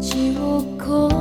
ちて命を越